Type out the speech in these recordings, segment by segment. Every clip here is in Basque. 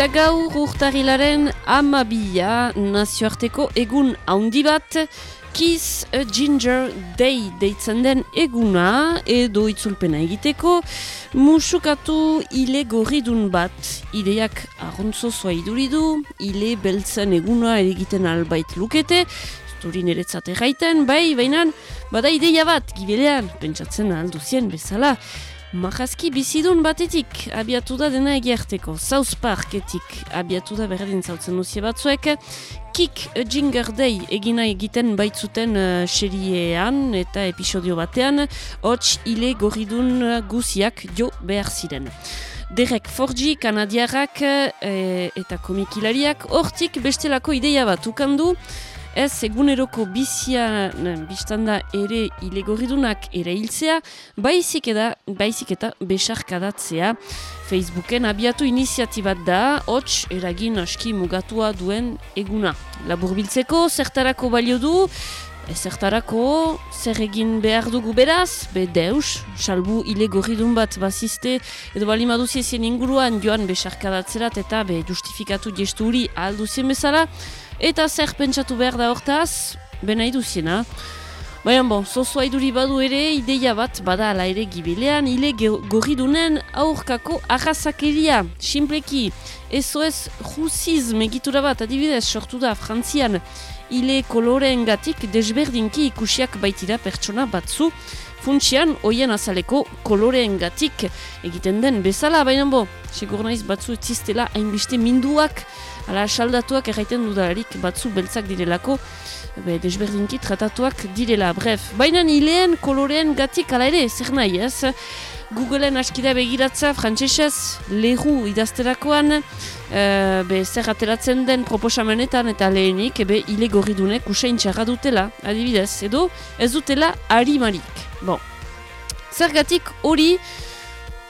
Eta gaur urtarilaren amabia nazioarteko egun handi bat, Kiss a Ginger Day deitzen den eguna edo itzulpena egiteko, musukatu ile gorridun bat, ideak arrontzo zoa iduridu, ile beltzen eguna egiten albait lukete, Turin eretzate gaiten, bai, baina, bada ideia bat, gibelean, pentsatzen alduzien bezala, Majazki bizidun batetik abiatu da dena egiarteko. South Parketik abiatu da berdin zautzen duzie batzuek. Kick a Ginger Day egina egiten baitzuten uh, seriean eta episodio batean. Hots hile gorridun guziak jo behar ziren. Derek Forgi, kanadiarrak eh, eta komikilariak hortik bestelako ideia bat ukandu ez eguneroko bizia biztanda ere ilegorridunak ere hiltzea, baizik, eda, baizik eta besarkadatzea. Facebooken abiatu iniziatibat da, hots eragin aski mugatua duen eguna. Laburbiltzeko, zertarako balio du, ezertarako, zer egin behar dugu beraz, be deus, salbu ilegorridun bat bazizte, edo bali maduzien inguruan joan besarkadatzerat eta be justifikatu gestu huri alduzien bezala, Eta zer pentsatu behar da hortaz, bena iduziena. Baina bon, zozoa iduri badu ere, ideia bat bada ala ere gibilean, hile gorridunen aurkako arrazakeria, simpleki, ez jusizm egitura bat, adibidez, sortu da, frantzian, hile koloreen gatik desberdinki ikusiak baitira pertsona batzu, funtsian, oien azaleko koloreen gatik egiten den bezala, baina bo, segur naiz batzu etzistela hainbiste minduak, Hala, saldatuak erraiten dudalarik batzu beltzak direlako, be, desberdinki tratatuak direla, bref. Baina nileen koloreen gatik ala ere, zer nahi ez? Googleen askida begiratza, frantzesez, lehu idazterakoan, uh, be, zer ateratzen den proposamenetan eta lehenik, ebe, hile gorri dunek usain txarra dutela, adibidez, edo ez dutela harimarik. Bon. Zergatik hori,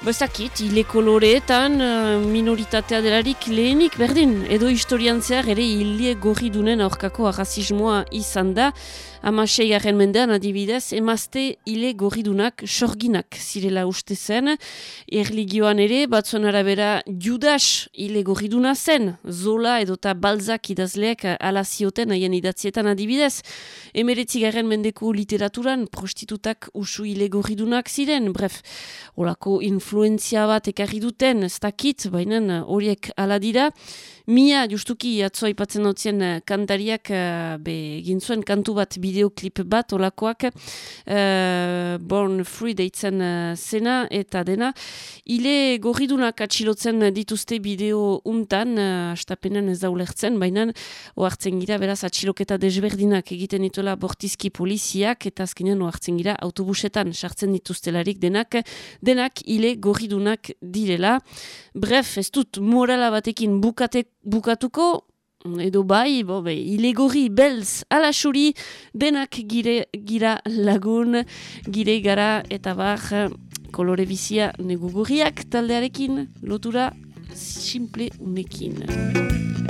Bezakit, hile koloreetan uh, minoritatea delarik lehenik berdin. Edo historian zehar ere hile gorri dunen aurkako arrazismoa izan da. Amasei garen mendean adibidez, emazte hile gorridunak sorginak zirela uste zen. Erligioan ere, batzuen arabera, judas hile gorriduna zen. Zola edota balzak idazleak alazioten haien idatzietan adibidez. Emeretzi garen mendeko literaturan, prostitutak usu hile gorridunak ziren. Bref, horako influenzia bat ekarri duten, ez dakit, baina horiek aladira. Mia, justuki, atzoa ipatzen dutzen uh, kantariak, uh, be, gintzuen kantu bat, bideoklip bat, olakoak, uh, Born Free deitzen zena, eta dena. Ile gorridunak atxilotzen dituzte bideo untan, astapenan ez daulertzen, baina oartzen gira, beraz, atxiloketa desberdinak egiten dituela bortizki poliziak, eta azkenean oartzen gira autobusetan sartzen dituztelarik denak, denak ile gorridunak direla. Bref, ez dut morala batekin bukatek bukatuko, edo bai, bo, be, ilegorri belz alasuri, denak gire, gira lagun, gire gara eta bar, kolore bizia negugurriak taldearekin, lotura simple unekin.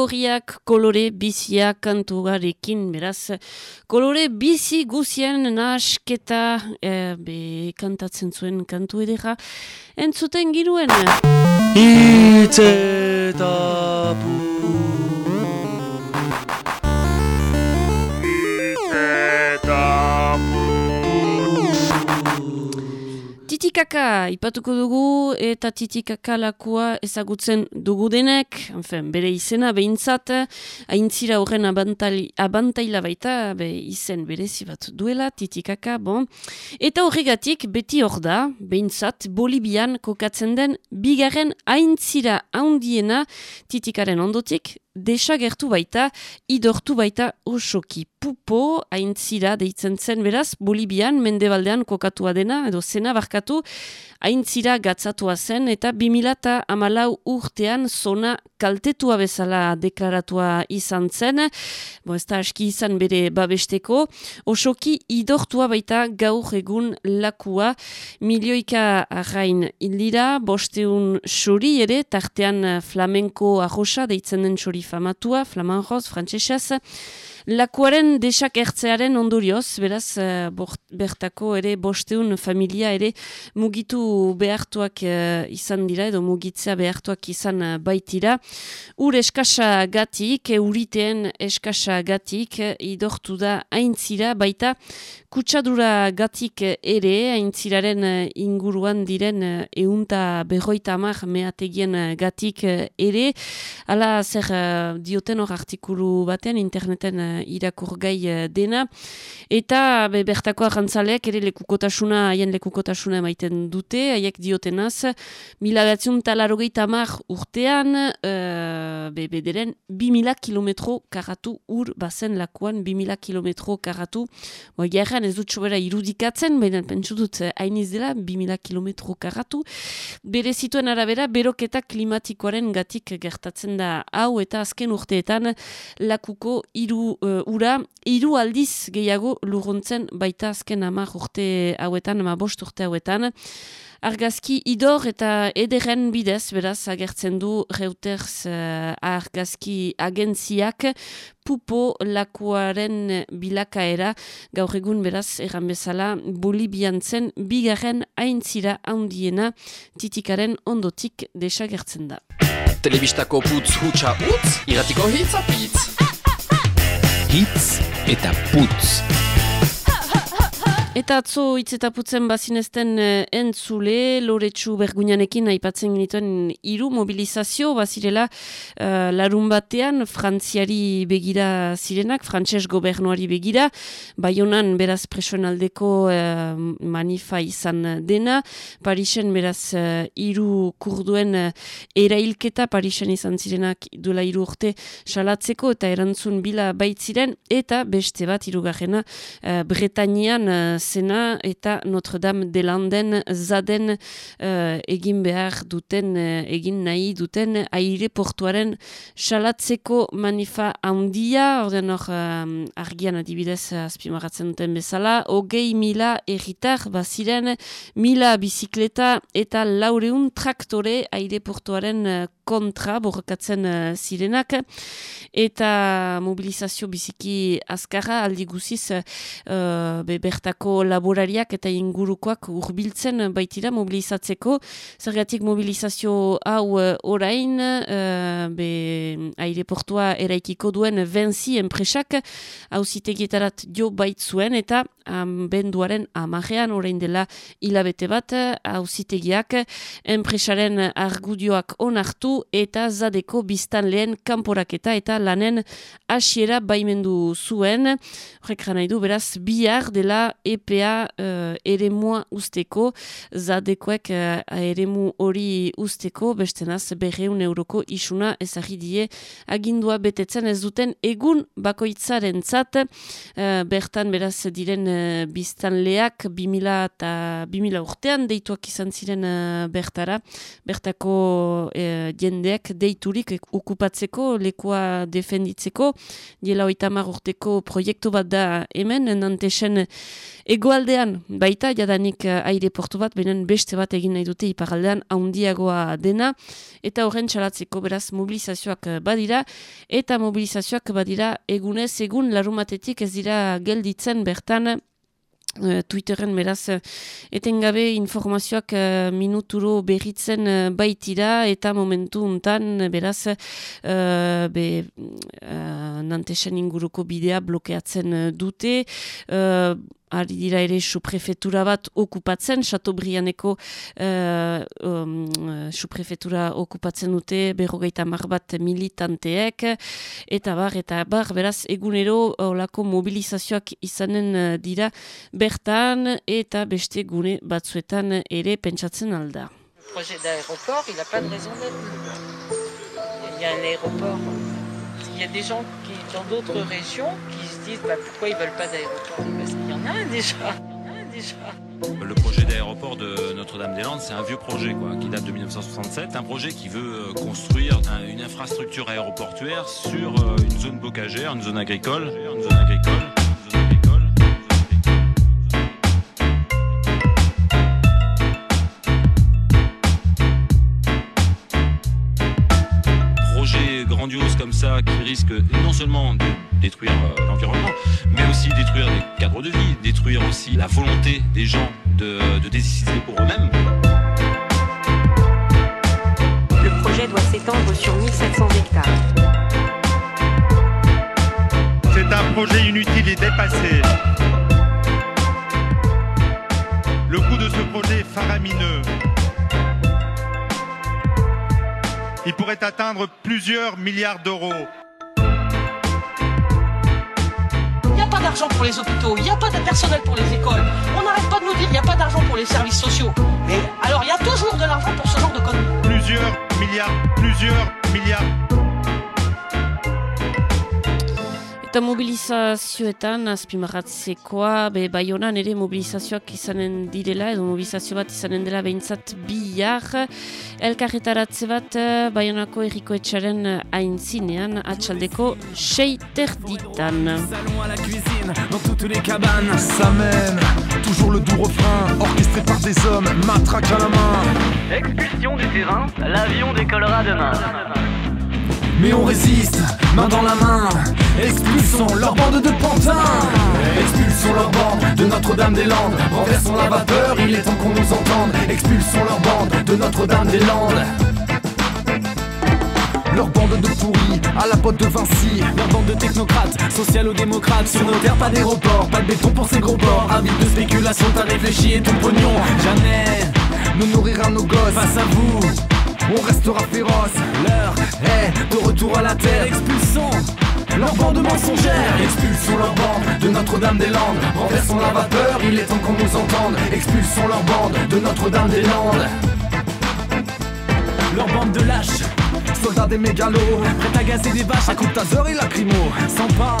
Gorriak kolore bizia kantugarekin, beraz, kolore bizi guzien nasketa e, be, kantatzen zuen kantu edera, entzuten giruen. Itzetapu titikaka ipatuko dugu eta titikaka lakua ezagutzen dugu denek, enfen, bere izena behintzat, haintzira horren abantaila baita, be, izen berezi bat duela, titikaka, bon. Eta horregatik beti hor da, behintzat, Bolibian kokatzen den bigarren haintzira haundiena titikaren ondotik, desagertu baita, idortu baita osoki. Pupo, aintzira deitzen zen beraz, Bolibian, mendebaldean kokatua dena, edo zena barkatu, aintzira gatzatua zen, eta 2000 amalau urtean zona kaltetua bezala deklaratua izan zen, bo ez da aski izan bere babesteko, osoki idortua baita gaur egun lakua, milioika arrain indira, bosteun xori ere, tartean flamenko arrosa deitzen den xori famatua, flaman roz, frantsesez, Lakuaren desak ertzearen ondorioz, beraz, uh, bertako ere bosteun familia ere mugitu behartuak uh, izan dira, edo mugitzea behartuak izan uh, baitira. Ur eskasa gatik, euriteen eskasa gatik, idortu da aintzira, baita kutsadura gatik ere, aintziraren inguruan diren eunta berroita amar meategien gatik ere, ala zer dioten hor artikulu batean interneten irakur gai eh, dena. Eta be, bertako arrantzaleak ere lekukotasuna, haien lekukotasuna emaiten dute, haiek diotenaz, mila batzion talarogei tamar urtean, uh, be, bederen, bi mila kilometro karatu ur bazen lakuan, bi mila kilometro karatu. Bo, gerran ez dut sobera irudikatzen, baina pentsu eh, hainiz dela, bi mila kilometro karatu. Bere zituen arabera, beroketa klimatikoaren gatik gertatzen da hau, eta azken urteetan lakuko iru uh, ura, hiru aldiz gehiago lurruntzen baita azken amar urte hauetan, ama bost urte hauetan. Argazki idor eta ederen bidez, beraz, agertzen du Reuters uh, argazki agentziak pupo lakuaren bilakaera, gaur egun beraz, erran bezala, Bolibian zen bigarren haintzira handiena titikaren ondotik desagertzen da. Telebistako putz hutsa utz, iratiko hitz apitz hitz eta putz. Eta atzo hitz eta putzen bazinezten uh, entzule, loretsu berguinanekin aipatzen genituen hiru mobilizazio bazirela uh, larun batean frantziari begira zirenak, frantses gobernuari begira, baionan beraz presoen aldeko uh, manifa izan dena, Parisen beraz hiru uh, kurduen uh, erailketa Parisen izan zirenak duela hiru urte salatzeko eta erantzun bila baitziren, eta beste bat hirugarrena uh, Bretañian zena eta Notre Dame de Landen zaden uh, egin behar duten, uh, egin nahi duten aire portuaren salatzeko manifa handia, orden hor uh, argian adibidez azpimaratzen duten bezala, hogei mila erritar baziren, mila bizikleta eta laureun traktore aire portuaren uh, kontra borrakatzen uh, zirenak. Eta mobilizazio biziki azkarra aldi guziz uh, be bertako bertako laborariak eta ingurukoak urbiltzen baitira mobilizatzeko. Zergatik mobilizazio hau uh, orain, uh, be aireportua eraikiko duen venzi enpresak hauzitegietarat jo baitzuen eta um, benduaren amajean orain dela hilabete bat hauzitegiak enpresaren argudioak onartu eta zadeko biztan lehen kanporaketa eta lanen hasiera baimendu zuen. Horrek nahi du, beraz, bihar dela EPA uh, eremua usteko, zadekoek uh, eremu hori usteko, bestenaz, berreun euroko isuna ezagidie agindua betetzen ez duten egun bakoitzaren zat, uh, bertan beraz diren uh, biztan leak 2000 eta 2000 urtean deituak izan ziren uh, bertara, bertako uh, jendeak deiturik okupatzeko, lekua defenditzeko, diela oitamar urteko proiektu bat da hemen, nantesen egoaldean, baita, jadanik uh, aireportu bat, benen beste bat egin nahi dute iparaldean haundiagoa dena, eta horren txalatzeko beraz mobilizazioak badira, eta mobilizazioak badira egunez egun larumatetik ez dira gelditzen bertan. Uh, Twitteren beraz etengabe informazioak uh, minuturo berritzen uh, baitira. Eta momentu untan beraz uh, be, uh, nantesen inguruko bidea blokeatzen dute ari dira ere suprefetura bat okupatzen, Chateaubrianeko uh, um, suprefetura okupatzen dute berrogeita mar bat militanteek, eta bar, eta bar, beraz, egunero olako mobilizazioak izanen uh, dira bertan, eta beste gune batzuetan ere pentsatzen alda. Projet d'aéroport, il a pas de raison d'être. Il y a un aéroport. Il y a des gens qui, dans d'autres régions qui disent bah, pourquoi ils veulent pas d'aéroport? A un déjà. Le projet d'aéroport de Notre-Dame-des-Landes, c'est un vieux projet quoi, qui date de 1967. Un projet qui veut euh, construire un, une infrastructure aéroportuaire sur euh, une zone bocagère, une zone agricole. Une zone agricole. grandiose comme ça qui risque non seulement de détruire euh, aussi la volonté des gens de, de décider pour eux-mêmes. Le projet doit s'étendre sur 1700 hectares. C'est un projet inutile et dépassé. Le coût de ce projet est faramineux. Il pourrait atteindre plusieurs milliards d'euros. D'argent pour les hôpitaux, il n'y a pas de personnel pour les écoles. On n'arrête pas de nous dire qu'il n'y a pas d'argent pour les services sociaux. Mais alors il y a toujours de l'argent pour ce genre de conneries. Plusieurs milliards, plusieurs milliards. Eta mobilizazioetan, azpimarratzekoa, be, baionan ere mobilizazioak izanen direla, edo mobilizazio bat izanen dela behintzat bihar. Elkarretaratze bat, baionako erriko etxaren aintzinean, atxaldeko sei terditan. Salon à la cuisine, dans toutes les cabanes, ça mène. Toujours le doux refrain, orchestré par des hommes, matraque à la main. Expulsion du terrain, l'avion décollera demain. Mais on résiste, main dans la main. Expulsons leur bande de pantins. Expulsons leur bande de Notre-Dame-des-Landes. Renversons la vapeur, il est temps qu'on nous entende. Expulsons leur bande de Notre-Dame-des-Landes. Leur bande de pourris, à la pote de Vinci Leur bande de technocrates, socialo-démocrates Sur nos terres, pas d'aéroport, pas de béton pour ces gros ports Avide de spéculation, t'as réfléchi et ton pognon Jamais ne nourrira nos gosses Face à vous, on restera féroce. L'heure est de retour à la terre. Expulsons leur bande mensongère. Expulsons leur bande de Notre-Dame-des-Landes. Renversons la vapeur, il est temps qu'on nous entende. Expulsons leur bande de Notre-Dame-des-Landes. Leur bande de lâches. Soldats des mégalos, prêts à gazer des vaches à coups de taser et lacrymo. Sans pain,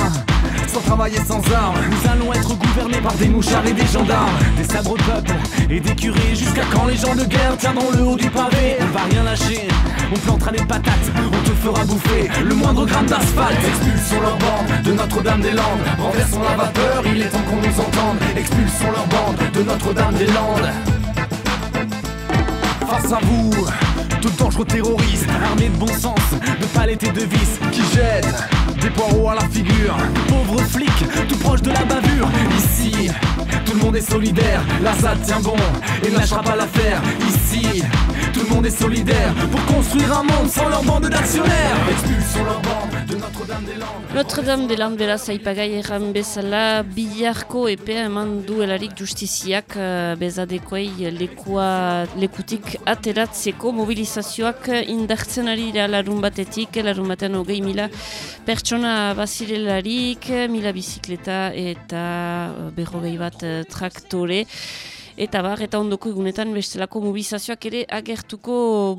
sans travailler sans armes. Nous allons être gouvernés par des mouchards et des gendarmes, des sabres peuples et des curés. Jusqu'à quand les gens de guerre tiendront le haut du pavé? On va rien lâcher, on plantera des patates, on te fera bouffer le moindre gramme d'asphalte. Expulsons leur bande de Notre-Dame-des-Landes. Renversons la vapeur, il est temps qu'on nous entende. Expulsons leur bande de Notre-Dame-des-Landes. Face à vous, de dangereux terroristes, armés de bon sens, de palettes et de vis, qui jettent des poireaux à la figure. Pauvres flics, tout proche de la bavure. Ici, tout le monde est solidaire, la ça tient bon et ne lâchera pas l'affaire. Ici, tout le monde est solidaire pour construire un monde sans leur bande d'actionnaires. Expulsons leur bande de Notre-Dame-des-Landes. Notre-Dame-des-Landes beraz aipagai erran bezala biharko epea eman duelarik justiziak uh, bezadekoei lekua, lekutik ateratzeko mobilizazioak indartzen ari da larun batetik, larun batean hogei mila pertsona bazirelarik, mila bizikleta eta berrogei bat traktore. Eta bar, eta ondoko egunetan bestelako mobilizazioak ere agertuko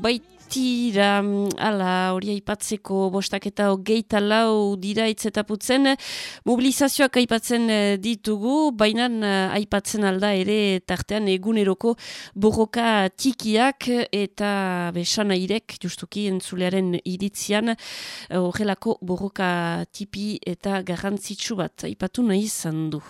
baitira ala hori aipatzeko bostak eta hogeita lau dira itzetaputzen mobilizazioak aipatzen eh, ditugu, baina eh, aipatzen alda ere tartean eguneroko borroka tikiak eta besan airek justuki entzulearen iritzian eh, horrelako borroka tipi eta garrantzitsu bat aipatu nahi izan du.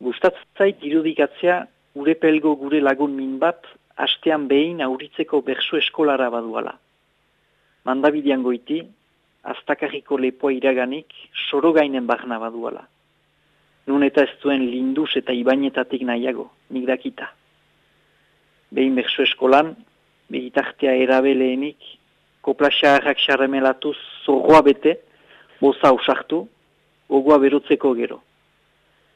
Gustatzait irudikatzea gure pelgo gure lagun min bat hastean behin auritzeko bersu eskolara baduala. Mandabidean goiti, aztakarriko lepoa iraganik soro gainen barna baduala. Nun eta ez duen linduz eta ibainetatik nahiago, nik dakita. Behin bersu eskolan, begitartea erabeleenik, koplaxaharrak xarremelatuz zorroa bete, boza usartu, gogoa berotzeko gero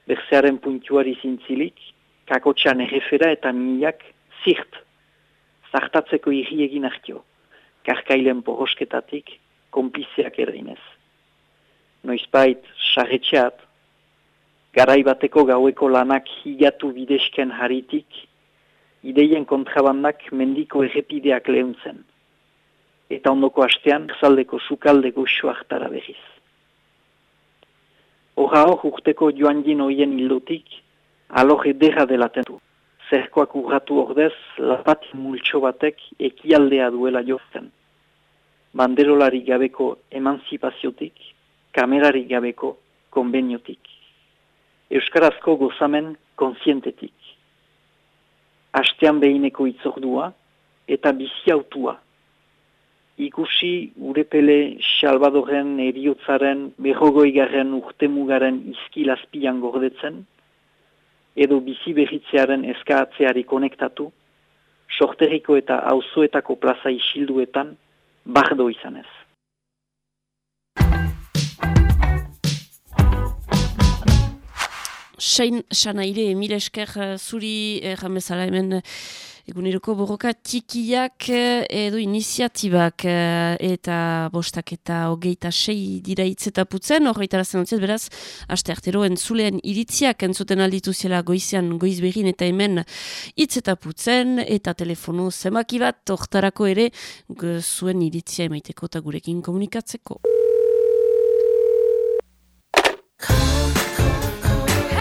berzearen puntuari zintzilik, kakotxan errefera eta milak zirt, zartatzeko irri egin hartio, karkailen porosketatik, konpizeak erdinez. Noizbait, sarretxeat, garaibateko gaueko lanak higatu bidesken haritik, ideien kontrabandak mendiko errepideak lehuntzen, eta ondoko hastean, zaldeko sukalde goxo hartara berriz. Horra hor urteko joan jin hoien hildotik, alor edera delaten du. Zerkoak urratu ordez, lapat multxo batek ekialdea duela jozten. Banderolari gabeko emanzipaziotik, kamerari gabeko konbeniotik. Euskarazko gozamen konsientetik. Astean behineko itzordua eta bizi autua ikusi urepele Salvadoren eriotzaren berrogoigarren urtemugaren izkilazpian gordetzen, edo bizi berritzearen eskaatzeari konektatu, sorteriko eta auzoetako plaza isilduetan, bardo izanez. Sein, sanaire, mire esker eh, zuri erramezala hemen eguneroko borroka txikiak eh, edo iniziatibak eh, eta bostak eta hogeita sei dira itzetaputzen, horreita razen beraz, aste artero entzulean iritziak entzuten alditu zela goizian goiz behin eta hemen itzetaputzen eta telefono zemaki bat, hortarako ere zuen iritzia emaiteko eta gurekin komunikatzeko.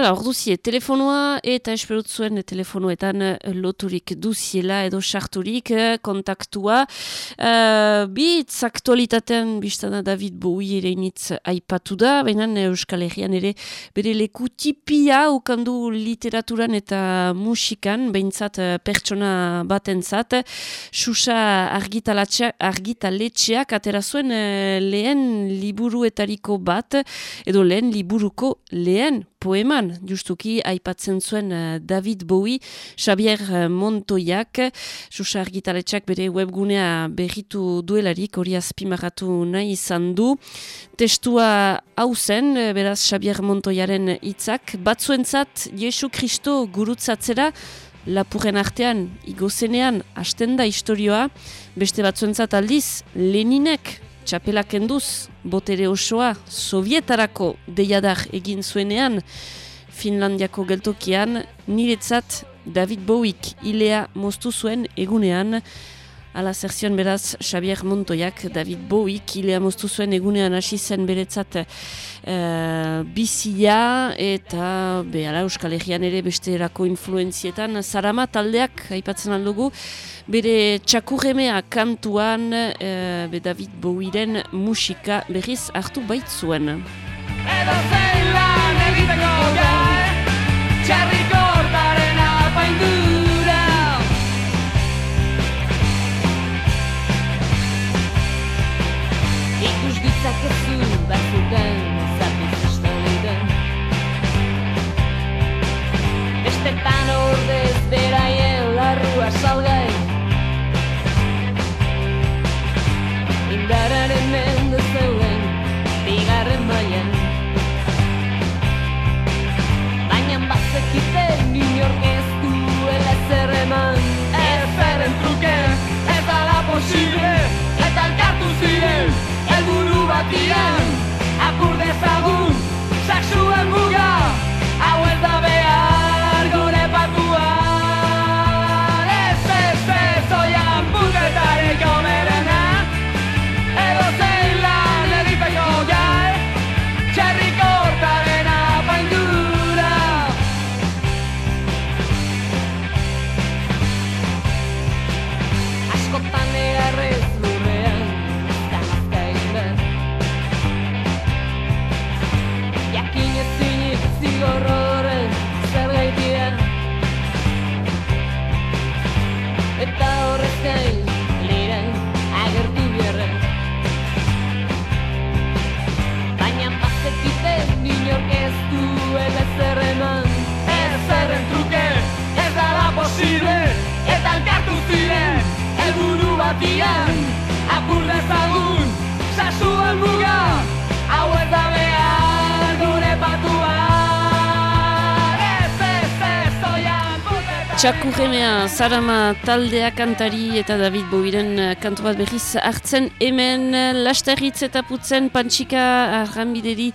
Hala, hor duzie, telefonoa eta esperut zuen telefonoetan loturik duziela edo sarturik kontaktua. Uh, bitz aktualitatean biztana David Bowie ere initz aipatu da, baina Euskal Herrian ere bere leku tipia ukandu literaturan eta musikan, behintzat pertsona batentzat. Susa argitaletxeak atera zuen lehen liburuetariko bat, edo lehen liburuko lehen poeman, justuki aipatzen zuen uh, David Bowie, Xavier Montoiak, Susa Argitaletxak bere webgunea berritu duelarik, hori azpimarratu nahi izan du. Testua hau zen, beraz Xavier Montoiaren hitzak. Batzuentzat Jesu Kristo gurutzatzera, lapurren artean, igozenean, hasten da historioa, beste batzuentzat aldiz, Leninek, txapelak enduz, botere osoa, sovietarako deiadar egin zuenean, Finlandiako geltokian, niretzat David Bowiek ilea moztu zuen egunean, Ala zerzion beraz Xavier Montoiak, David Bowie, kilea moztu zuen egunean hasi zen beretzat uh, bizia eta be, ala, Euskal Herrian ere beste erako influenzietan. Zarama taldeak, aipatzen aldugu, bere txakurremea kantuan uh, be David Bowieren musika berriz hartu baitzuen. Edo zein lan egiteko gai, txarrikortaren Zarama taldea kantari eta David Bowiren eh, kantu bat berriz hartzen hemen. Lasterritz eta putzen pantxika arranbideri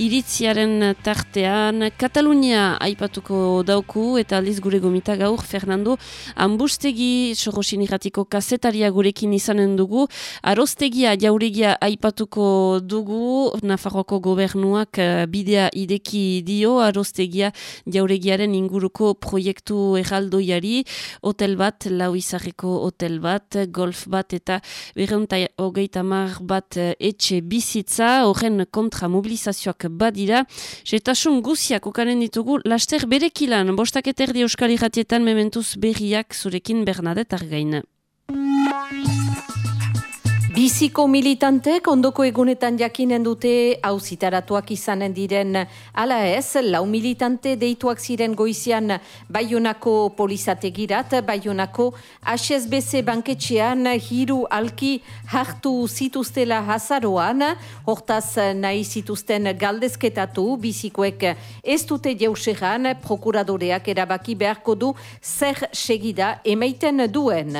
iritziaren tartean. Katalunia aipatuko dauku eta aldiz gure gomita gaur Fernando Ambustegi sorosin irratiko kasetaria gurekin izanen dugu. Arostegia jauregia aipatuko dugu. Nafarroko gobernuak eh, bidea ideki dio Arostegia jauregiaren inguruko proiektu erraldoiari hotel bat, lau izarreko hotel bat, golf bat eta berreunta hogeita mar bat eh, etxe bizitza, horren kontra mobilizazioak badira. Zetasun guziak okanen ditugu, laster berekilan, bostak eterdi euskal irratietan mementuz berriak zurekin Bernadette Argain. Biziko militantek ondoko egunetan jakinen dute auzitaratuak izanen diren. Ala ez, lau militante deituak ziren goizian Baionako polizategirat, Baionako HSBC banketxean hiru alki hartu zituztela hazaroan, hortaz nahi zituzten galdezketatu bizikoek ez dute jeuseran prokuradoreak erabaki beharko du zer segida emaiten duen.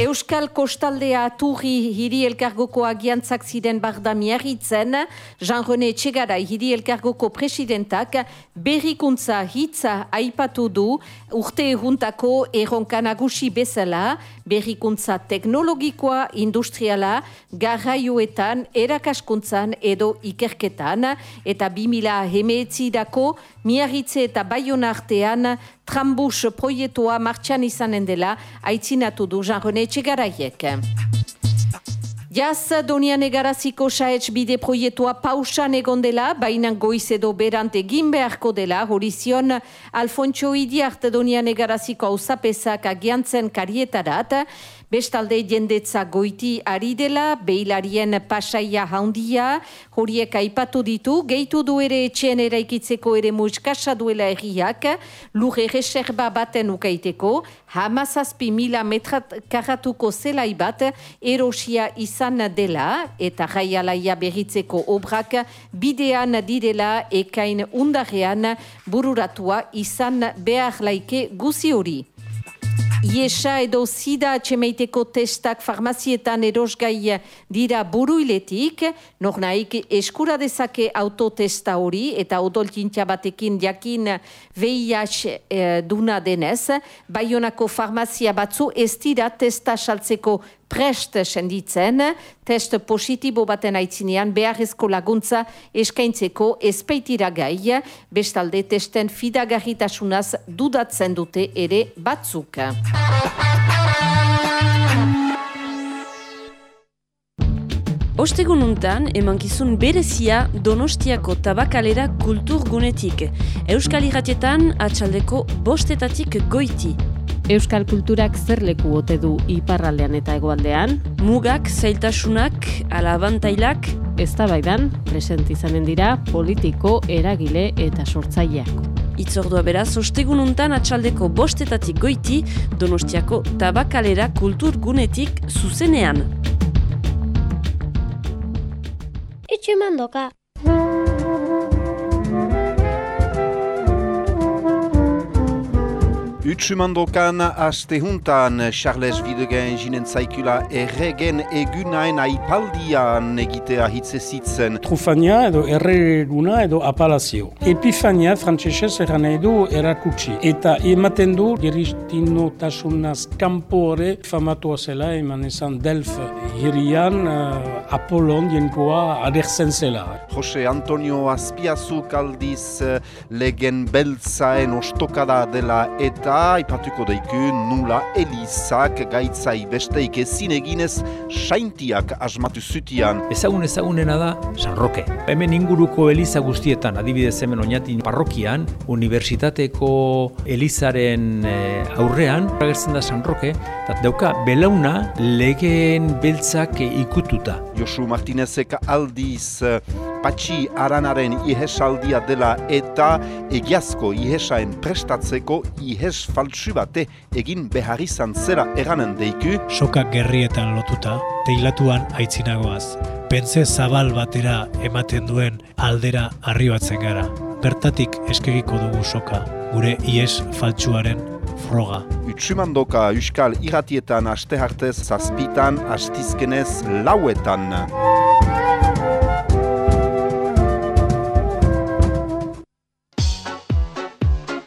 Euskal Kostaldea Turri hiri elkargoko agiantzak ziren barda miarritzen, Jean-René Txegara hiri elkargoko presidentak berrikuntza hitza aipatu du urte eguntako erronka nagusi bezala, berrikuntza teknologikoa, industriala, garraioetan, erakaskuntzan edo ikerketan, eta 2000 hemeetzidako miarritze eta baion artean trambus proiektua martxan izanen dela, aitzinatu du Jean-René Txegaraiek. Jaz, Donian egaraziko saetx bide proiektua pausan egon dela, baina goiz edo berant egin beharko dela, horizion Alfontxo Idiart Donian egaraziko hausapezak agiantzen karietarat, Bestalde jendetza goiti ari dela, behilarien pasaia haundia, horiek aipatu ditu, gehitu du ere etxean eraikitzeko ere muiskasa duela erriak, lurre reserba baten ukaiteko, hamazazpi mila metrat karatuko zelai bat erosia izan dela, eta jaialaia berritzeko obrak bidean direla ekain undarrean bururatua izan behar laike guzi hori. Iesa edo zida atxemeiteko testak farmazietan erosgai dira buruiletik, nor nahik eskura dezake autotesta hori eta odoltintxa batekin jakin VIH e, duna denez, baionako farmazia batzu ez dira testa saltzeko prest senditzen, test positibo baten aitzinean beharrezko laguntza eskaintzeko ezpeitira gai, bestalde testen fidagarritasunaz dudatzen dute ere batzuk. Ostegun untan, emankizun berezia Donostiako tabakalera kulturgunetik. Euskal Iratietan atxaldeko bostetatik goiti. Euskal kulturak zer leku ote du iparraldean eta hegoaldean? Mugak, zailtasunak, alabantailak, eztabaidan present izanen dira politiko, eragile eta sortzaileak. Itzordua beraz, ostegun untan atxaldeko bostetatik goiti Donostiako tabakalera kulturgunetik zuzenean. Itxumandoka. Utsumandokan aste juntan Charles Widegen jinen zaikula erregen egunain aipaldian egitea hitze zitzen. Trufania edo erreguna edo apalazio. Epifania frantzesez eran edo erakutsi. Eta ematen du geristino tasunaz kampore famatua zela eman esan Delf hirian uh, Apollon jenkoa aderzen zela. Jose Antonio Azpiazu kaldiz uh, legen beltzaen ostokada dela eta ipatuko daiku nula elizak gaitzai besteik ezin eginez saintiak asmatu zutian. Ezagun ezagunena da San Roque. Hemen inguruko eliza guztietan, adibidez hemen oinatin parrokian, unibertsitateko elizaren aurrean, agertzen da San Roque, eta dauka belauna legeen beltzak ikututa. Josu Martinezek aldiz patxi aranaren ihesaldia dela eta egiazko ihesaen prestatzeko ihes faltsu bate egin behar izan zera eranen deiku. Sokak gerrietan lotuta, teilatuan aitzinagoaz. Pentze zabal batera ematen duen aldera arribatzen gara. Bertatik eskegiko dugu soka, gure ies faltsuaren froga. Utsumandoka Euskal Iratietan aste hartez zazpitan, astizkenez lauetan.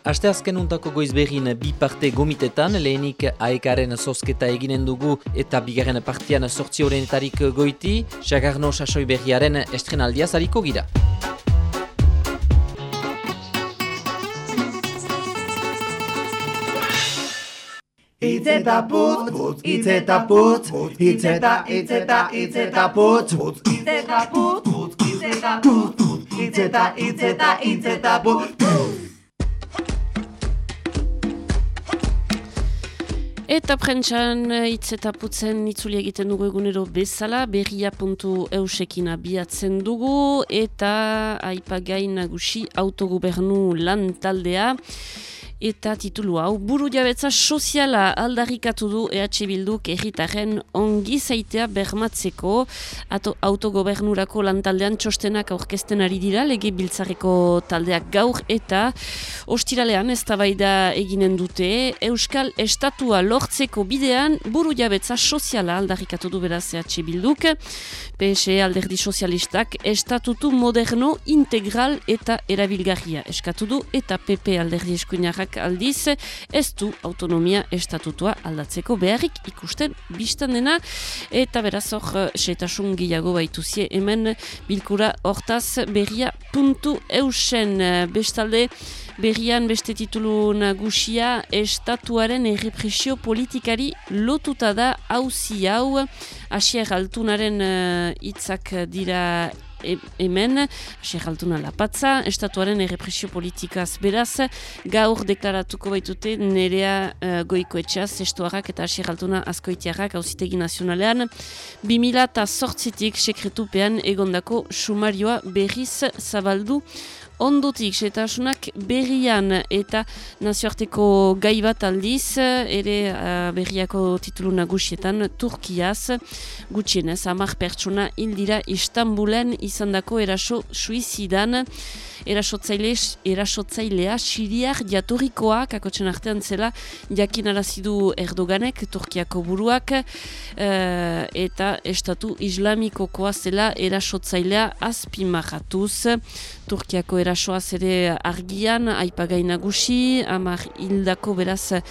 Aste azken untako goizbegin bi parte gomitetan, lehenik aekaren zozketa eginen dugu eta bigarren partian sortzi horrenetarik goiti, Xagarno Sasoi berriaren estrenaldia zariko gira. Itzeta putz, putz, itzeta putz, itzeta, itzeta, itzeta putz, putz, itzeta putz, putz, itzeta putz, itzeta, itzeta, itzeta putz, Eta prentxan hitz eta putzen itzuli egiten dugu egunero bezala, berria puntu eusekin abiatzen dugu, eta aipagain nagusi autogobernu lan taldea. Eta titulu hau, buru jabetza soziala aldarrikatu du EH Bilduk erritaren ongi zaitea bermatzeko. Ato, autogobernurako lantaldean txostenak aurkezten ari dira, lege biltzareko taldeak gaur eta ostiralean ez da eginen dute, Euskal Estatua lortzeko bidean buru jabetza soziala aldarrikatu du beraz EH Bilduk, PSE alderdi sozialistak estatutu moderno integral eta erabilgarria eskatu du eta PP alderdi eskuinarrak aldiz ez du autonomia estatutua aldatzeko beharrik ikusten biztan dena. Eta beraz hor setasun gehiago baituzie hemen bilkura hortaz berria puntu eusen. Bestalde berrian beste titulu nagusia estatuaren errepresio politikari lotuta da hauzi hau. Asier altunaren hitzak dira hemen, Serraltuna Lapatza, estatuaren errepresio politikaz beraz, gaur deklaratuko baitute nerea uh, goikoetxeaz, estuarrak eta Serraltuna azkoitiarrak hauzitegi nazionalean, 2000 eta sortzitik sekretupean egondako sumarioa berriz zabaldu ondotik, setasunak berrian eta nazioarteko gai bat aldiz, ere uh, berriako titulu nagusietan Turkiaz, gutxienez, amak pertsona hildira Istanbulen izandako eraso suizidan, erasotzaile, erasotzailea siriar jatorikoa, kakotzen artean zela, jakin arazidu Erdoganek, Turkiako buruak, uh, eta estatu islamikokoa zela erasotzailea azpimarratuz. Turkiako erasoa ere argian, aipagai nagusi, amar hildako beraz uh,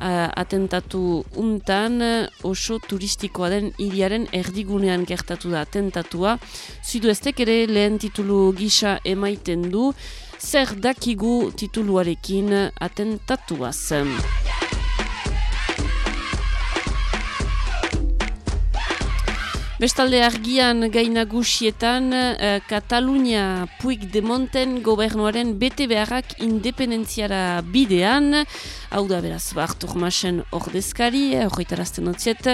atentatu untan, oso turistikoa den hiriaren erdigunean gertatu da atentatua. Zidu ere lehen titulu gisa emaiten du, zer dakigu tituluarekin atentatuaz. Bestalde argian gainagusietan uh, Katalunia Puig de Monten gobernuaren bete beharrak independentziara bidean, hau da beraz Bartur Masen ordezkari, eh, horretarazten otziet,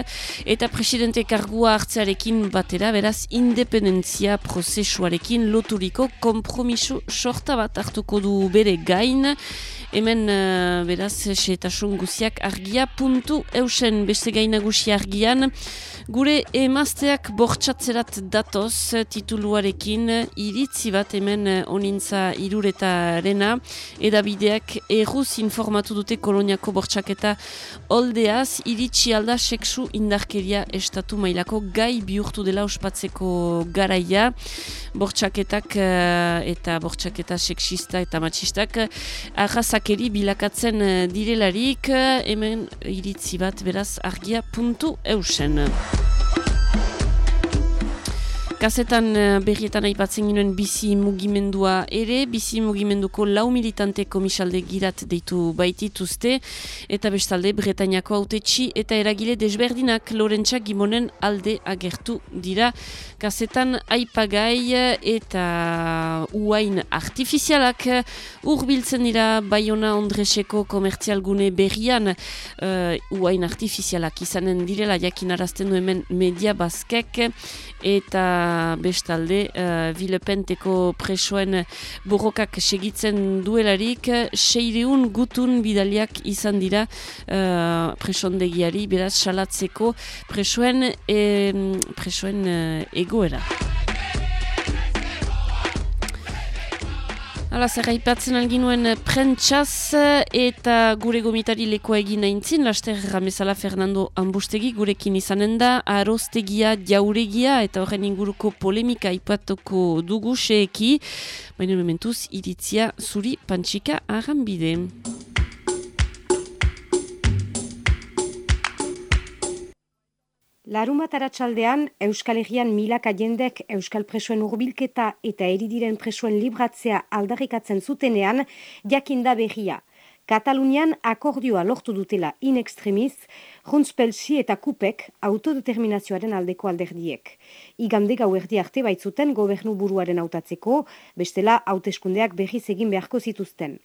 eta presidente kargua hartzearekin batera beraz independentzia prozesuarekin loturiko kompromiso sorta bat hartuko du bere gain, hemen uh, beraz setasun guziak argia puntu eusen beste gainagusi argian, Gure emazteak bortxatzerat datoz tituluarekin iritzi bat hemen onintza iruretarena. Edabideak erruz informatu dute koloniako bortxaketa oldeaz iritsi alda seksu indarkeria estatu mailako gai bihurtu dela ospatzeko garaia bortxaketak uh, eta bortxaketa seksista eta matxistak arrazakeri bilakatzen direlarik hemen iritzi bat beraz argia puntu eusen. Gazetan eh, berrietan aipatzen ginen bizi mugimendua ere, bizi mugimenduko lau militante komisalde girat deitu baitituzte, eta bestalde Bretainako autetxi eta eragile desberdinak Lorentza Gimonen alde agertu dira. Gazetan aipagai eta uain artifizialak urbiltzen dira Bayona Ondreseko komertzialgune berrian. Uh, uain artifizialak izanen direla jakinarazten du hemen media bazkek eta bestalde uh, Vilepenteko presoen borrokak segitzen duelarik seireun gutun bidaliak izan dira uh, presondegiari beraz salatzeko presoen, presoen uh, egoera. Hala, zer haipatzen alginuen eh, prentsaz eh, eta gure gomitari lekoa egin nahintzin, laster ramezala Fernando Ambustegi gurekin izanen da, aroztegia, jauregia eta horren inguruko polemika aipatuko dugu seeki, baina momentuz iritzia zuri pantxika arranbide. Larumat aratsaldean Euskal Herrian milaka jendek Euskal Presoen urbilketa eta eridiren presoen libratzea aldarrikatzen zutenean, jakinda berria. Katalunian akordioa lortu dutela in extremis, Juntzpelsi eta Kupek autodeterminazioaren aldeko alderdiek. Igande gau erdi arte baitzuten gobernu buruaren hautatzeko, bestela hauteskundeak berriz egin beharko zituzten.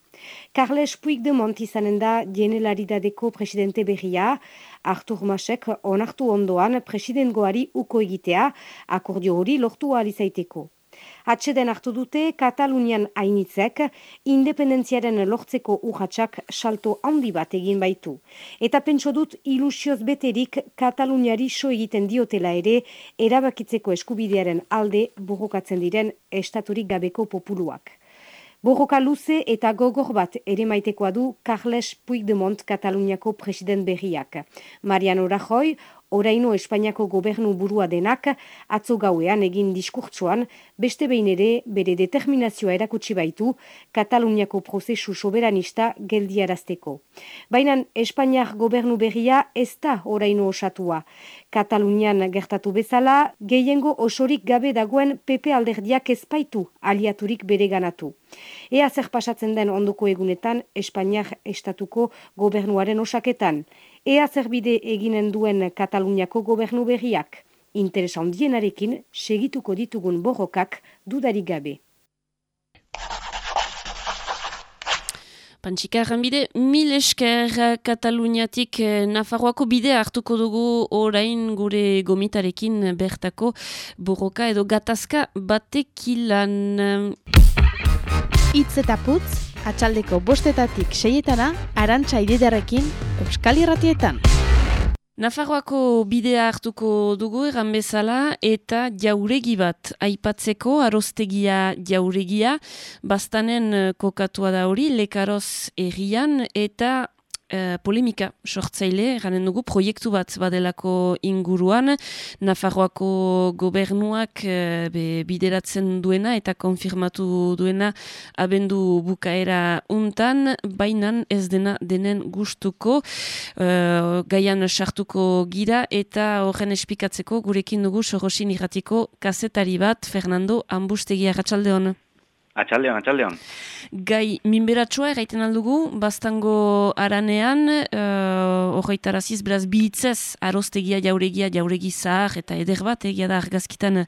Carles Puigdemont izanen da jenelaridadeko presidente berria, Artur Masek onartu ondoan presidengoari uko egitea, akordio hori lortu alizaiteko. Atxeden hartu dute Katalunian hainitzek independentziaren lortzeko urratxak salto handi bat egin baitu. Eta pentso dut ilusioz beterik Kataluniari so egiten diotela ere erabakitzeko eskubidearen alde burrokatzen diren estaturik gabeko populuak. Borroka luze eta gogor bat ere maitekoa du Carles Puigdemont Kataluniako president berriak. Mariano Rajoy, oraino Espainiako gobernu burua denak, atzo gauean egin diskurtsoan, beste behin ere bere determinazioa erakutsi baitu Kataluniako prozesu soberanista geldiarazteko. Baina Espainiak gobernu berria ez da oraino osatua. Katalunian gertatu bezala, gehiengo osorik gabe dagoen PP alderdiak ezpaitu aliaturik bere ganatu. Ea zer pasatzen den ondoko egunetan Espainiak estatuko gobernuaren osaketan. Ea zerbide eginen duen Kataluniako gobernu berriak, interesa ondienarekin segituko ditugun borrokak dudarik gabe. Pantxika bide, mil esker Kataluniatik eh, Nafarroako bide hartuko dugu orain gure gomitarekin bertako borroka edo gatazka batekilan. Itz eta putz, atxaldeko bostetatik seietana, arantxa ididarekin, Euskal Irratietan. Nafarroako bidea hartuko dugu egan bezala eta jauregi bat aipatzeko arostegia jauregia bastanen eh, kokatua da hori lekaroz errian eta Eh, polemika sortzaile, garen dugu, proiektu bat badelako inguruan, Nafarroako gobernuak uh, bideratzen duena eta konfirmatu duena abendu bukaera untan, bainan ez dena denen gustuko, uh, gaian sartuko gira eta horren espikatzeko gurekin dugu sorosin irratiko kazetari bat, Fernando Ambustegia, ratxalde hona. Atxaldeon, atxaldeon. Gai, minberatsua erraiten aldugu, bastango aranean, uh, horreitaraziz, beraz, bihitzez, aroztegia, jauregia, jauregi zahar, eta eder bat, egia da argazkitan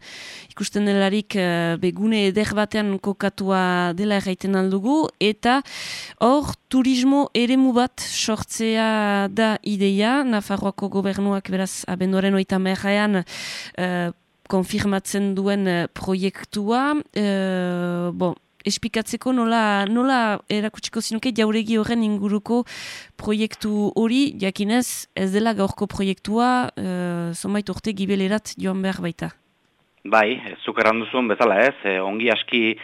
ikusten delarik, uh, begune eder batean kokatua dela erraiten aldugu, eta hor, turismo eremu bat sortzea da ideia, Nafarroako gobernuak, beraz, abenduaren oita merrean, uh, konfirmatzen duen uh, proiektua, uh, bon, espikatzeko nola, nola erakutsiko zinuke jauregi horren inguruko proiektu hori, jakinez ez dela gaurko proiektua, uh, zonbait urte gibelerat joan behar baita. Bai, zuk erranduzun bezala ez, ongi aski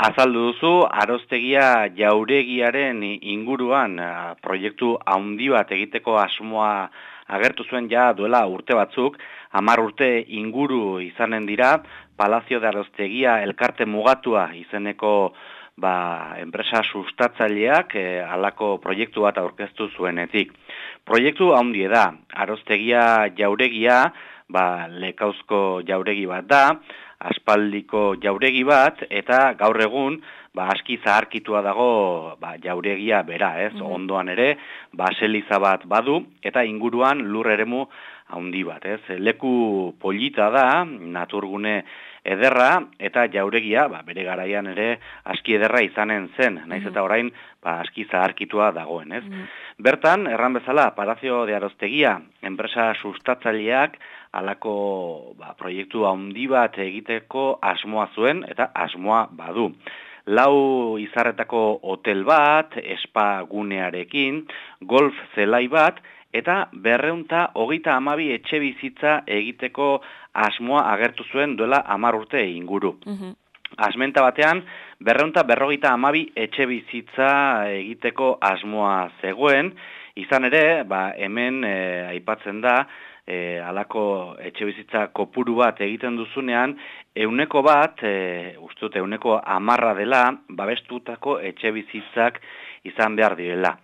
azaldu duzu, aroztegia jauregiaren inguruan proiektu handi bat egiteko asmoa agertu zuen ja duela urte batzuk, hamar urte inguru izanen dira, Palazio de Aroztegia elkarte mugatua izeneko ba, enpresa sustatzaileak e, alako proiektu bat aurkeztu zuenetik. Proiektu handie da, Aroztegia jauregia, ba, lekauzko jauregi bat da, aspaldiko jauregi bat, eta gaur egun, ba, aski zaharkitua dago ba, jauregia bera, ez, mm ondoan ere, baseliza bat badu, eta inguruan lur eremu handi bat, ez, leku polita da, naturgune ederra, eta jauregia, ba, bere garaian ere, aski ederra izanen zen, naiz eta orain, ba, aski zaharkitua dagoen, ez. Bertan, erran bezala, Palazio de Aroztegia, enpresa sustatzaileak, alako ba, proiektu handi bat egiteko asmoa zuen, eta asmoa badu. Lau izarretako hotel bat, espa gunearekin, golf zelai bat, eta berreunta hogeita amabi etxe bizitza egiteko asmoa agertu zuen duela amar urte inguru. Mm Asmenta batean, berreunta berrogeita amabi etxe bizitza egiteko asmoa zegoen, izan ere, ba, hemen e, aipatzen da, e, alako etxe bizitza kopuru bat egiten duzunean, euneko bat, e, ustut, euneko amarra dela, babestutako etxe bizitzak izan behar direla.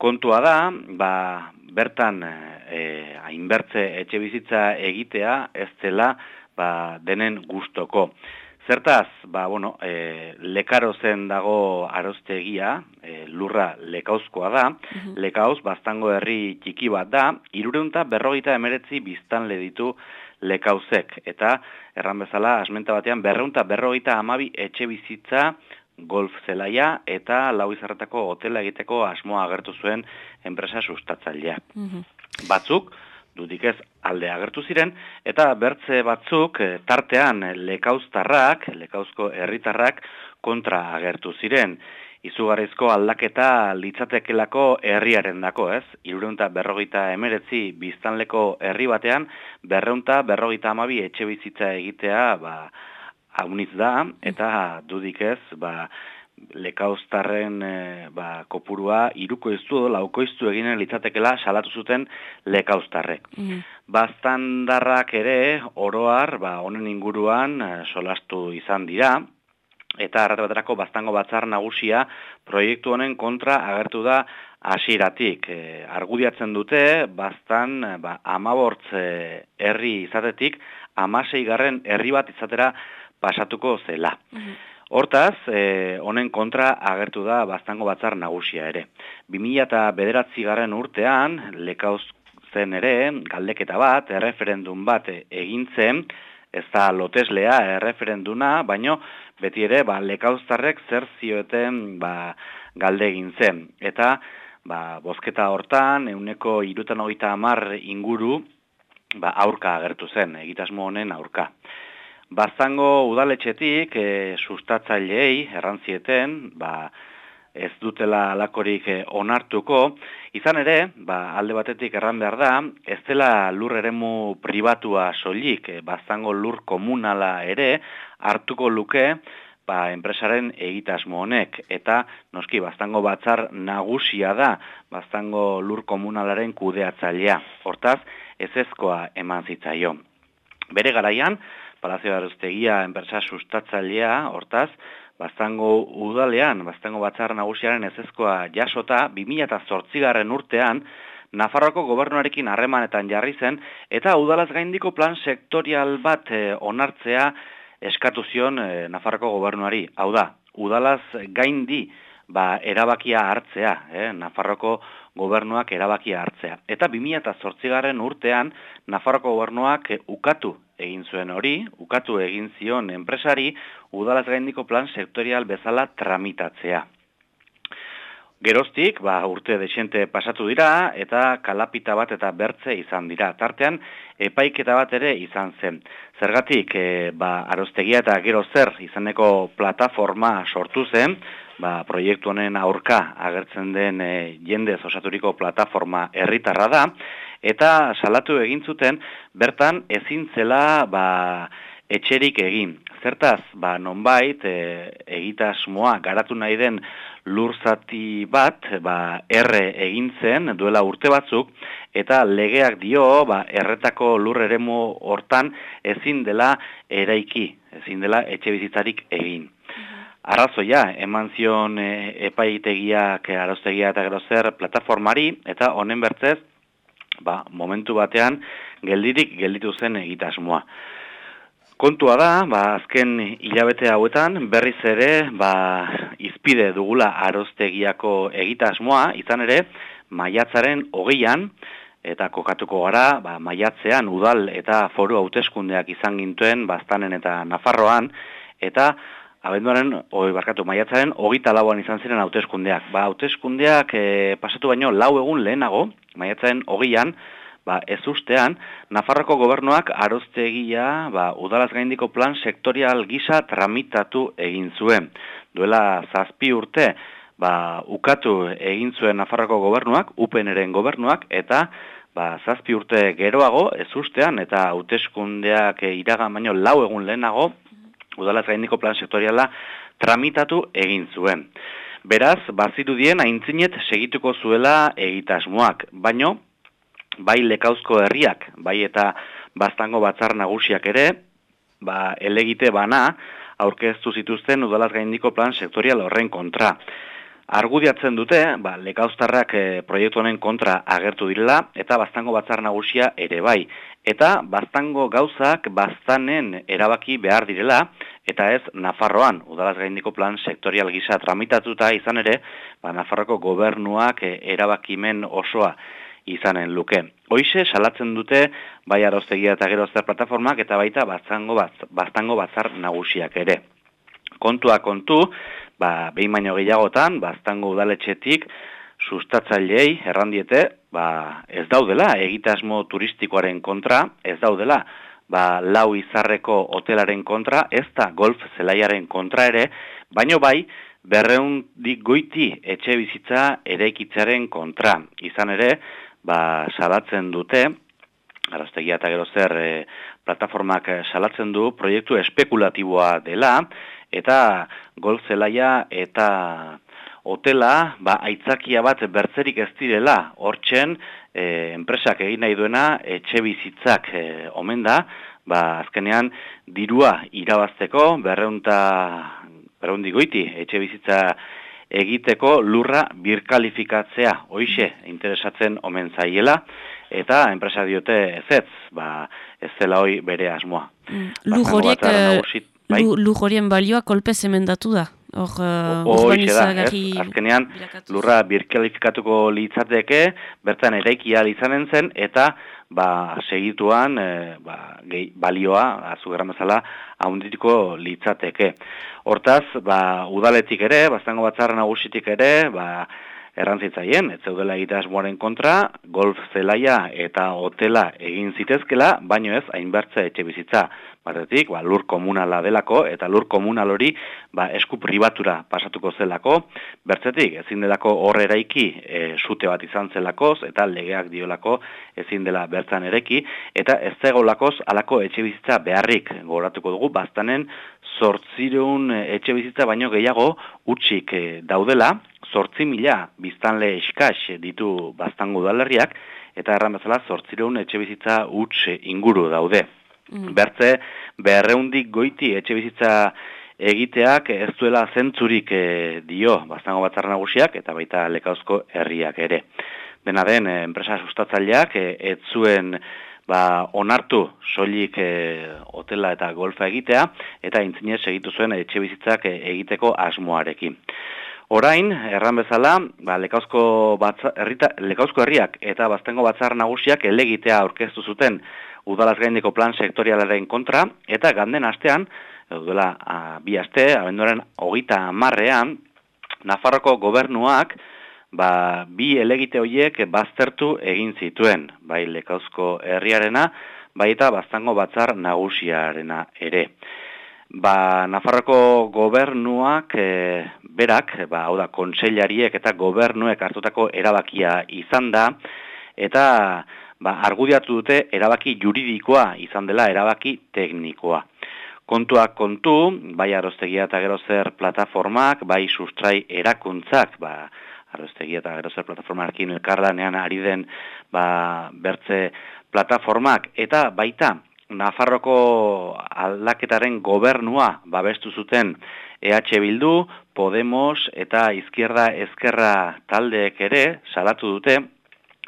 Kontua da, ba, bertan e, hainbertze etxe bizitza egitea ez dela ba, denen gustoko. Zertaz, ba, bueno, e, lekaro zen dago aroztegia, e, lurra lekauzkoa da, mm lekauz, bastango herri txiki bat da, irureunta berrogeita emeretzi biztan ditu lekauzek. Eta, erran bezala, asmenta batean, berreunta berrogeita amabi etxe bizitza golf zelaia eta lau izarretako hotela egiteko asmoa agertu zuen enpresa sustatzailea. Mm Batzuk, dudik ez alde agertu ziren, eta bertze batzuk eh, tartean lekauztarrak, lekauzko herritarrak kontra agertu ziren. Izugarrizko aldaketa litzatekelako herriaren dako, ez? Irureunta berrogeita emeretzi biztanleko herri batean, berreunta berrogeita amabi etxe bizitza egitea, ba, haunitz da, eta dudik ez, ba, lekauztarren e, ba, kopurua iruko iztu, lauko iztu eginen litzatekela salatu zuten lekauztarrek. Mm. Bastandarrak ere, oroar, ba, honen inguruan e, solastu izan dira, eta arrate baterako bastango batzar nagusia proiektu honen kontra agertu da hasieratik e, argudiatzen dute, bastan ba, amabortz herri izatetik, amasei garren herri bat izatera pasatuko zela. Mm Hortaz, eh, honen kontra agertu da bastango batzar nagusia ere. 2000 eta bederatzi garren urtean, lekauz zen ere, galdeketa bat, erreferendun bat egintzen, ez da loteslea erreferenduna, baino beti ere, ba, lekauztarrek zer zioeten ba, galde egin zen. Eta, ba, bozketa hortan, euneko irutan hogeita amar inguru, ba, aurka agertu zen, egitasmo honen aurka. Bazango udaletxetik e, sustatzaileei errantzieten, ba, ez dutela alakorik e, onartuko, izan ere, ba, alde batetik erran behar da, ez dela lur eremu pribatua soilik, e, bazango lur komunala ere, hartuko luke, ba, enpresaren egitasmo honek, eta noski, baztango batzar nagusia da, baztango lur komunalaren kudeatzailea, hortaz, ez ezkoa eman zitzaio. Bere garaian, Palazio Aruztegia enpresa sustatzailea, hortaz, baztango udalean, baztango batzar nagusiaren ezezkoa jasota, 2008 garren urtean, Nafarroko gobernuarekin harremanetan jarri zen, eta udalaz gaindiko plan sektorial bat eh, onartzea eskatu zion eh, Nafarroko gobernuari. Hau da, udalaz gaindi ba, erabakia hartzea, eh, Nafarroko gobernuak erabakia hartzea. Eta 2008 garren urtean, Nafarroko gobernuak ukatu egin zuen hori, ukatu egin zion enpresari, udalaz gaindiko plan sektorial bezala tramitatzea. Geroztik, ba, urte desente pasatu dira, eta kalapita bat eta bertze izan dira. Tartean, epaiketa bat ere izan zen. Zergatik, e, ba, arostegia eta gero zer izaneko plataforma sortu zen, ba, proiektu honen aurka agertzen den e, jendez osaturiko plataforma herritarra da, eta salatu egin zuten bertan ezin zela ba, etxerik egin. Zertaz, ba, nonbait e, egitasmoa garatu nahi den lurzati bat ba, erre egin zen duela urte batzuk, eta legeak dio ba, erretako lur eremu hortan ezin dela eraiki, ezin dela etxe bizitzarik egin. Arrazoia, eman zion e, epaitegiak, aroztegia eta gero zer plataformari, eta honen bertzez, ba, momentu batean, geldirik gelditu zen egitasmoa. Kontua da, ba, azken hilabete hauetan, berriz ere, ba, izpide dugula aroztegiako egitasmoa, izan ere, maiatzaren hogeian, eta kokatuko gara, ba, maiatzean udal eta foru hauteskundeak izan gintuen, bastanen eta nafarroan, eta abenduaren, oi barkatu, maiatzaren, hogita lauan izan ziren hauteskundeak. Ba, hauteskundeak e, pasatu baino lau egun lehenago, maiatzaren hogeian, ba, ez ustean, Nafarroko gobernuak aroztegia ba, udalaz gaindiko plan sektorial gisa tramitatu egin zuen. Duela zazpi urte, ba, ukatu egin zuen Nafarroko gobernuak, upeneren gobernuak, eta ba, zazpi urte geroago, ez ustean, eta hauteskundeak iragan baino lau egun lehenago, udalaz gaindiko plan sektoriala tramitatu egin zuen. Beraz, bazirudien aintzinet segituko zuela egitasmoak, baino, bai lekauzko herriak, bai eta bastango batzar nagusiak ere, ba, elegite bana aurkeztu zituzten udalaz gaindiko plan sektorial horren kontra. Argudiatzen dute, ba, lekauztarrak e, proiektu honen kontra agertu direla, eta bastango batzar nagusia ere bai. Eta bastango gauzak bastanen erabaki behar direla, eta ez Nafarroan, udalaz gaindiko plan sektorial gisa tramitatuta izan ere, ba, Nafarroko gobernuak e, erabakimen osoa izanen luke. Hoize salatzen dute bai aroztegia eta gero zer plataformak eta baita batzango bat, batzango batzar nagusiak ere. Kontua kontu, ba, behin baino gehiagotan, batzango udaletxetik, sustatzailei errandiete, ba, ez daudela egitasmo turistikoaren kontra, ez daudela ba, lau izarreko hotelaren kontra, ez da golf zelaiaren kontra ere, baino bai, berreundik goiti etxe bizitza ere kontra. Izan ere, ba, salatzen dute, araztegia eta gero zer e, plataformak eh, salatzen du proiektu espekulatiboa dela, eta golf zelaia eta hotela ba, aitzakia bat bertzerik ez direla, hortzen e, enpresak egin nahi duena etxe bizitzak e, omen da, ba, azkenean dirua irabazteko berreunta berreundigoiti etxe bizitza egiteko lurra birkalifikatzea, hoixe interesatzen omen zaiela, eta enpresa diote ez ba, ez zela hoi bere asmoa. Mm. Lujoriek, uh, bai? lujorien balioa kolpe zemendatu da? Hor, uh, azkenean lurra birkalifikatuko litzateke, bertan eraikia izanen zen, eta ba, segituan e, ba, gehi, balioa, azugarra mazala, haunditiko litzateke. Hortaz, ba, udaletik ere, bastango batzarra nagusitik ere, ba, errantzitzaien, ez zeudela egitasmoaren kontra, golf zelaia eta hotela egin zitezkela, baino ez, hainbertze etxe bizitza batetik, ba, lur komunala delako, eta lur komunal hori ba, esku pribatura pasatuko zelako, bertzetik, ezin delako horre eraiki e, sute bat izan zelakoz, eta legeak diolako ezin dela bertzan ereki, eta ez zegolakoz alako etxe bizitza beharrik goratuko dugu, baztanen sortzireun etxe bizitza baino gehiago utxik e, daudela, sortzi mila biztanle eskax ditu baztango dalerriak, eta erran bezala sortzireun etxe bizitza utx inguru daude. Mm. Bertze, berreundik goiti etxe bizitza egiteak ez duela zentzurik e, dio bastango batzar nagusiak eta baita lekauzko herriak ere. Dena den, e, enpresa sustatzaileak e, ez zuen ba, onartu soilik e, hotela eta golfa egitea eta intzinez egitu zuen etxe bizitzak egiteko asmoarekin. Orain, erran bezala, ba, lekauzko, batza, errita, lekauzko herriak eta bastengo batzar nagusiak elegitea aurkeztu zuten udalaz gaindeko plan sektorialaren kontra, eta ganden astean, duela bi aste, abenduaren hogita marrean, Nafarroko gobernuak, ba, bi elegite horiek baztertu egin zituen, bai lekauzko herriarena, bai eta baztango batzar nagusiarena ere. Ba, Nafarroko gobernuak e, berak, ba, hau da, kontseilariek eta gobernuek hartutako erabakia izan da, eta ba, argudiatu dute erabaki juridikoa izan dela erabaki teknikoa. Kontuak kontu, bai arroztegia eta gero zer plataformak, bai sustrai erakuntzak, ba, arroztegia eta gero zer plataformarekin elkardanean ari den ba, bertze plataformak, eta baita Nafarroko aldaketaren gobernua babestu zuten EH Bildu, Podemos eta Izquierda Ezkerra taldeek ere salatu dute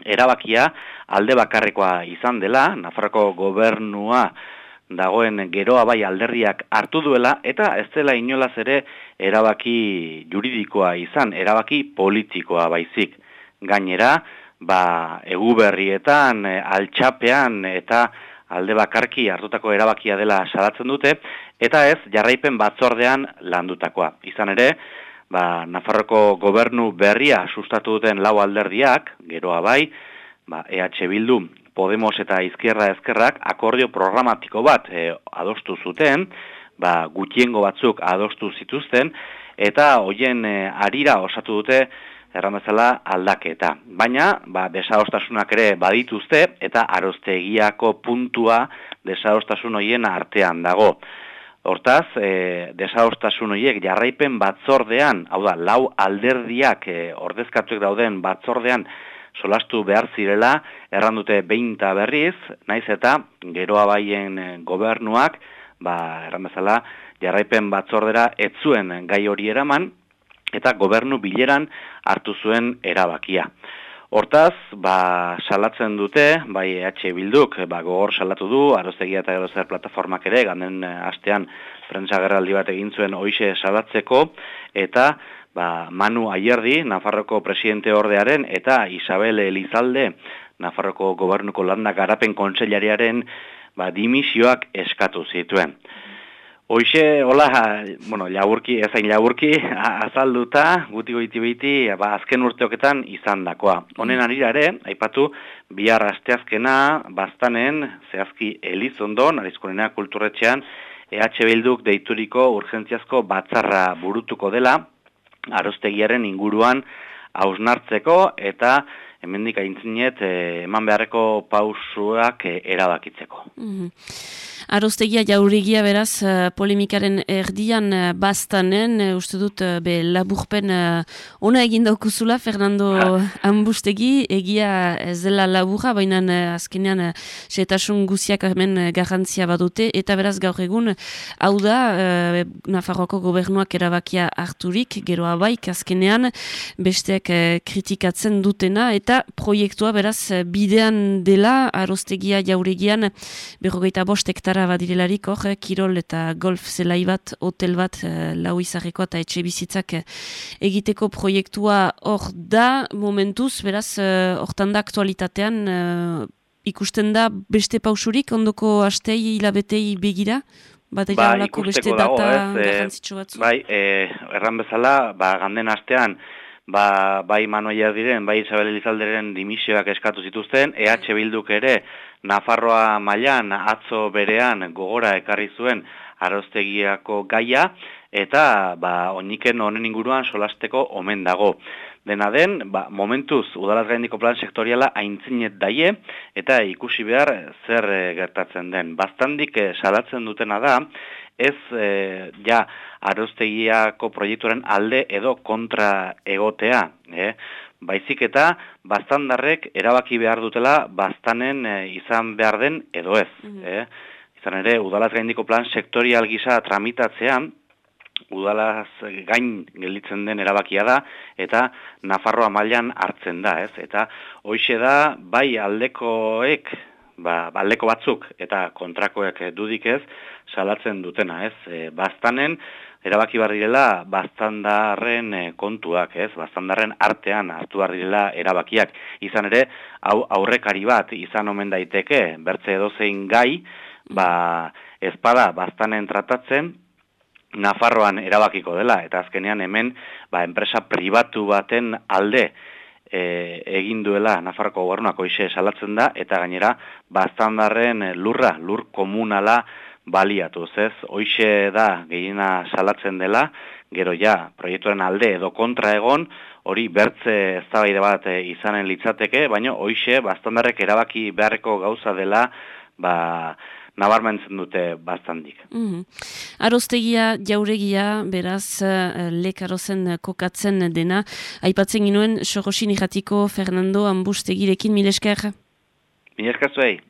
erabakia alde bakarrekoa izan dela, Nafarroko gobernua dagoen geroa bai alderriak hartu duela, eta ez dela inolaz ere erabaki juridikoa izan, erabaki politikoa baizik. Gainera, ba, eguberrietan, altxapean eta alde bakarki hartutako erabakia dela salatzen dute, eta ez jarraipen batzordean landutakoa. Izan ere, ba, Nafarroko gobernu berria sustatu duten lau alderdiak, geroa bai, ba, EH Bildu, Podemos eta Izquierda Ezkerrak akordio programatiko bat e, adostu zuten, ba, gutiengo batzuk adostu zituzten, eta hoien e, arira osatu dute erramezala aldaketa. Baina, ba, desaostasunak ere badituzte, eta aroztegiako puntua desaostasun hoien artean dago. Hortaz, e, desaostasun horiek jarraipen batzordean, hau da, lau alderdiak e, ordezkatuek dauden batzordean solastu behar zirela, errandute behin berriz, naiz eta geroa baien e, gobernuak, ba, errandezala, jarraipen batzordera etzuen gai hori eraman, eta gobernu bileran hartu zuen erabakia. Hortaz, ba, salatzen dute, bai EH Bilduk, ba, gogor salatu du, aroztegia eta erozer plataformak ere, ganden eh, astean prentsa gerraldi bat egin zuen oixe salatzeko, eta ba, Manu Aierdi, Nafarroko presidente ordearen, eta Isabel Elizalde, Nafarroko gobernuko landa garapen kontseilariaren, ba, dimisioak eskatu zituen. Hoxe, hola, bueno, laburki, ezain laburki, azalduta, guti goiti behiti, ba, azken urteoketan izan dakoa. Honen arira ere, aipatu, bihar asteazkena, bastanen, zehazki Elizondon, arizkonena kulturretxean, EH Bilduk deituriko urgentziazko batzarra burutuko dela, aroztegiaren inguruan hausnartzeko, eta hemendik aintzinet, eh, eman beharreko pausuak eh, erabakitzeko. Mm Aroztegia jaurigia beraz uh, polemikaren erdian bastanen, uste dut be laburpen ona egin daukuzula Fernando Ambustegi, egia ez dela laburra, baina azkenean setasun guziak hemen garrantzia badute, eta beraz gaur egun hau da uh, Nafarroko gobernuak erabakia harturik, geroa baik azkenean besteak kritikatzen dutena, eta proiektua beraz bidean dela Aroztegia jaurigian berrogeita bostek hektara badirelarik hor, eh, kirol eta golf zelai bat, hotel bat, eh, lau izarreko eta etxe bizitzak eh, egiteko proiektua hor da, momentuz, beraz, eh, hortan da aktualitatean, eh, ikusten da beste pausurik, ondoko astei hilabetei begira? Bat ba, beste data garrantzitsu batzu? Bai, erran bezala, ba, ganden astean, ba, bai Manoia diren, bai Isabel Elizalderen dimisioak eskatu zituzten, EH Bilduk ere Nafarroa mailan atzo berean gogora ekarri zuen aroztegiako gaia, eta ba, oniken honen inguruan solasteko omen dago. Dena den, ba, momentuz, udalaz gaindiko plan sektoriala aintzinet daie, eta ikusi behar zer e, gertatzen den. Bastandik e, salatzen dutena da, ez e, ja aroztegiako proiektuaren alde edo kontra egotea. Eh? Baizik eta bastandarrek erabaki behar dutela bastanen izan behar den edo ez. Mm eh? Izan ere, udalaz gaindiko plan sektorial gisa tramitatzean, udalaz gain gelditzen den erabakia da eta Nafarroa mailan hartzen da, ez? Eta hoixe da bai aldekoek, ba aldeko batzuk eta kontrakoek dudik ez salatzen dutena, ez? E, bastanen erabaki bar direla bastandarren e, kontuak, ez? Bastandarren artean hartu bar direla erabakiak. Izan ere, hau aurrekari bat izan omen daiteke, bertze edozein gai, ba ezpada bastanen tratatzen Nafarroan erabakiko dela, eta azkenean hemen ba, enpresa pribatu baten alde e, egin duela Nafarroko gobernuako ise salatzen da, eta gainera bastandarren lurra, lur komunala baliatu. Ez, hoixe da gehiena salatzen dela, gero ja, proiektuaren alde edo kontra egon, hori bertze eztabaide bat e, izanen litzateke, baina hoixe bastandarrek erabaki beharreko gauza dela, ba, nabarmentzen dute bastandik. Mm -hmm. Aroztegia, jauregia, beraz, uh, lekarozen kokatzen dena. Aipatzen ginoen, Sorosin ikatiko Fernando Ambustegirekin, mil esker? Mil esker zuei.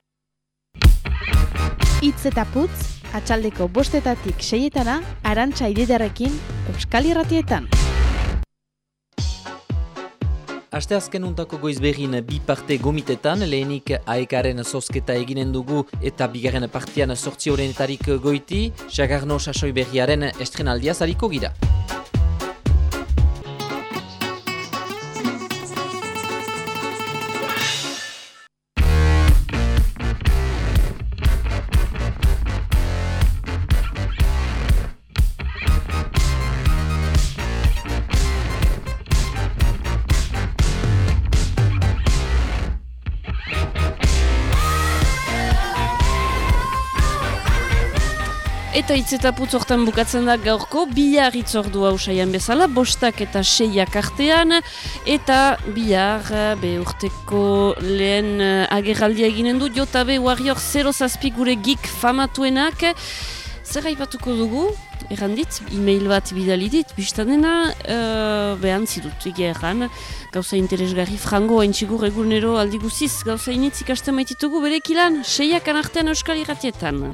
Itz eta putz, atxaldeko bostetatik seietana, arantxa ididarekin, Euskal Irratietan. Aste azken untako goiz behin bi parte gomitetan, lehenik aekaren zozketa eginen dugu eta bigarren partian sortzi horrenetarik goiti, Jagarno Sasoi berriaren estrenaldia zariko gira. Eta hitz eta putzortan bukatzen da gaurko, bihar itzordu hausaian bezala, bostak eta seiak artean, eta bihar be urteko lehen uh, agerraldia eginen du, jota be warrior 0 zazpi gure gik famatuenak, zer haipatuko dugu, errandit, e-mail bat bidalidit, biztanena, uh, behan zidut, egeran, gauza interesgarri, frango, haintxigur egunero aldiguziz, gauza initzik haste maititugu, bere ikilan, seiak anartean euskal irratietan.